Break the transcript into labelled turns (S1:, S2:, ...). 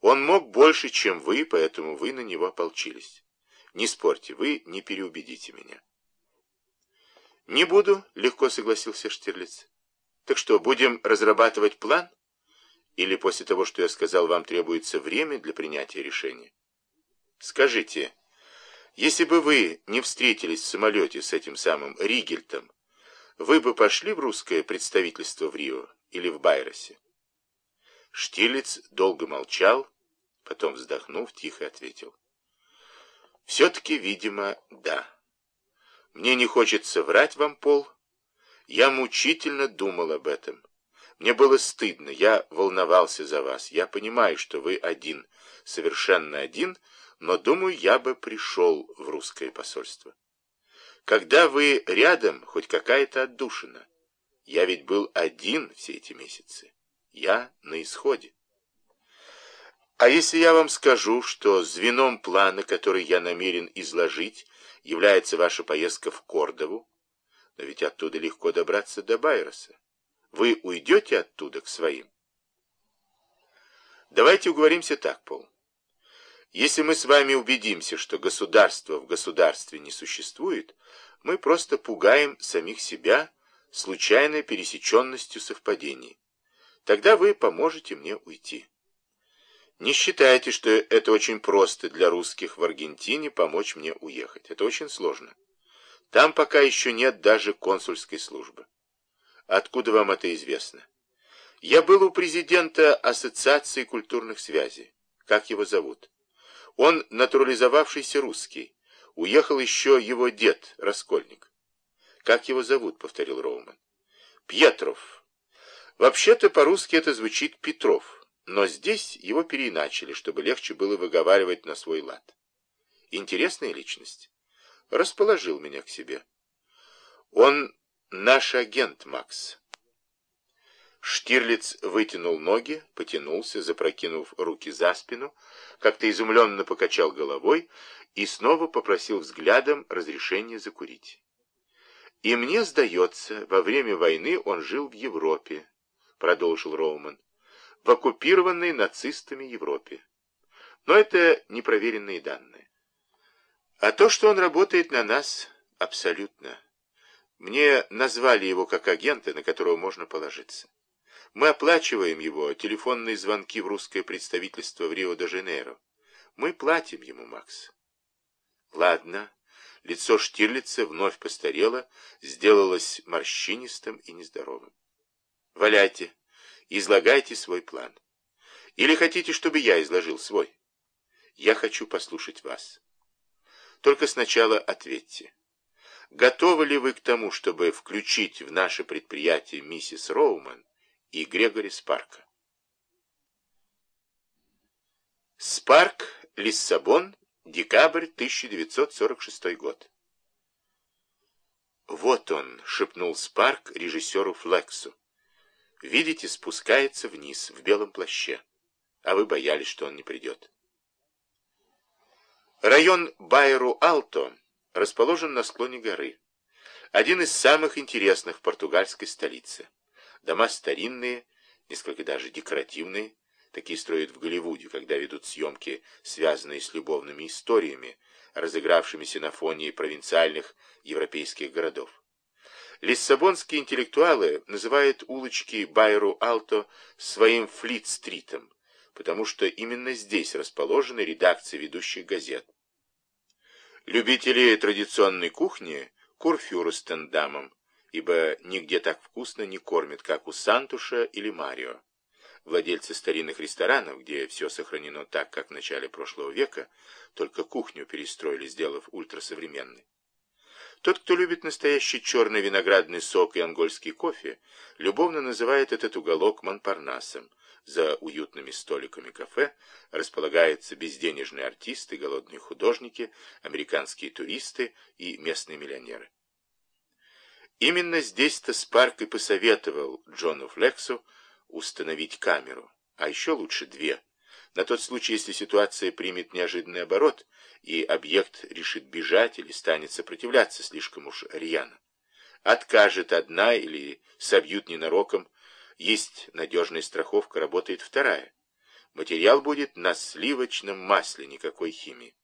S1: Он мог больше, чем вы, поэтому вы на него ополчились. Не спорьте, вы не переубедите меня. Не буду, легко согласился Штирлиц. Так что, будем разрабатывать план? Или после того, что я сказал, вам требуется время для принятия решения? Скажите, если бы вы не встретились в самолете с этим самым Ригельтом, вы бы пошли в русское представительство в Рио или в Байросе? Штилец долго молчал, потом, вздохнув, тихо ответил. Все-таки, видимо, да. Мне не хочется врать вам, Пол. Я мучительно думал об этом. Мне было стыдно, я волновался за вас. Я понимаю, что вы один, совершенно один, но, думаю, я бы пришел в русское посольство. Когда вы рядом, хоть какая-то отдушина. Я ведь был один все эти месяцы. Я на исходе. А если я вам скажу, что звеном плана, который я намерен изложить, является ваша поездка в Кордову, но ведь оттуда легко добраться до Байроса. Вы уйдете оттуда к своим? Давайте уговоримся так, Пол. Если мы с вами убедимся, что государство в государстве не существует, мы просто пугаем самих себя случайной пересеченностью совпадений. Тогда вы поможете мне уйти. Не считайте, что это очень просто для русских в Аргентине помочь мне уехать. Это очень сложно. Там пока еще нет даже консульской службы. Откуда вам это известно? Я был у президента Ассоциации культурных связей. Как его зовут? Он натурализовавшийся русский. Уехал еще его дед, Раскольник. Как его зовут, повторил Роуман. Пьетров. Вообще-то по-русски это звучит Петров, но здесь его переиначили, чтобы легче было выговаривать на свой лад. Интересная личность. Расположил меня к себе. Он наш агент, Макс. Штирлиц вытянул ноги, потянулся, запрокинув руки за спину, как-то изумленно покачал головой и снова попросил взглядом разрешения закурить. «И мне сдается, во время войны он жил в Европе», — продолжил Роуман, — «в оккупированной нацистами Европе. Но это непроверенные данные. А то, что он работает на нас, абсолютно. Мне назвали его как агента, на которого можно положиться. Мы оплачиваем его телефонные звонки в русское представительство в Рио-де-Жанейро. Мы платим ему, Макс. Ладно. Лицо Штирлица вновь постарело, сделалось морщинистым и нездоровым. Валяйте, излагайте свой план. Или хотите, чтобы я изложил свой? Я хочу послушать вас. Только сначала ответьте. Готовы ли вы к тому, чтобы включить в наше предприятие миссис Роуман и Грегори Спарка. Спарк, Лиссабон, декабрь 1946 год. «Вот он», — шепнул Спарк режиссеру Флексу. «Видите, спускается вниз в белом плаще, а вы боялись, что он не придет». Район Байру-Алто расположен на склоне горы. Один из самых интересных в португальской столице. Дома старинные, несколько даже декоративные. Такие строят в Голливуде, когда ведут съемки, связанные с любовными историями, разыгравшимися на фоне провинциальных европейских городов. Лиссабонские интеллектуалы называют улочки Байру-Алто своим Флит-стритом, потому что именно здесь расположены редакции ведущих газет. Любители традиционной кухни – курфюры с тендамом, ибо нигде так вкусно не кормят, как у Сантуша или Марио. Владельцы старинных ресторанов, где все сохранено так, как в начале прошлого века, только кухню перестроили, сделав ультрасовременной. Тот, кто любит настоящий черный виноградный сок и ангольский кофе, любовно называет этот уголок Монпарнасом. За уютными столиками кафе располагаются безденежные артисты, голодные художники, американские туристы и местные миллионеры. Именно здесь-то Спарк и посоветовал Джону Флексу установить камеру, а еще лучше две, на тот случай, если ситуация примет неожиданный оборот, и объект решит бежать или станет сопротивляться слишком уж рьяно. Откажет одна или собьют ненароком, есть надежная страховка, работает вторая. Материал будет на сливочном масле, никакой химии.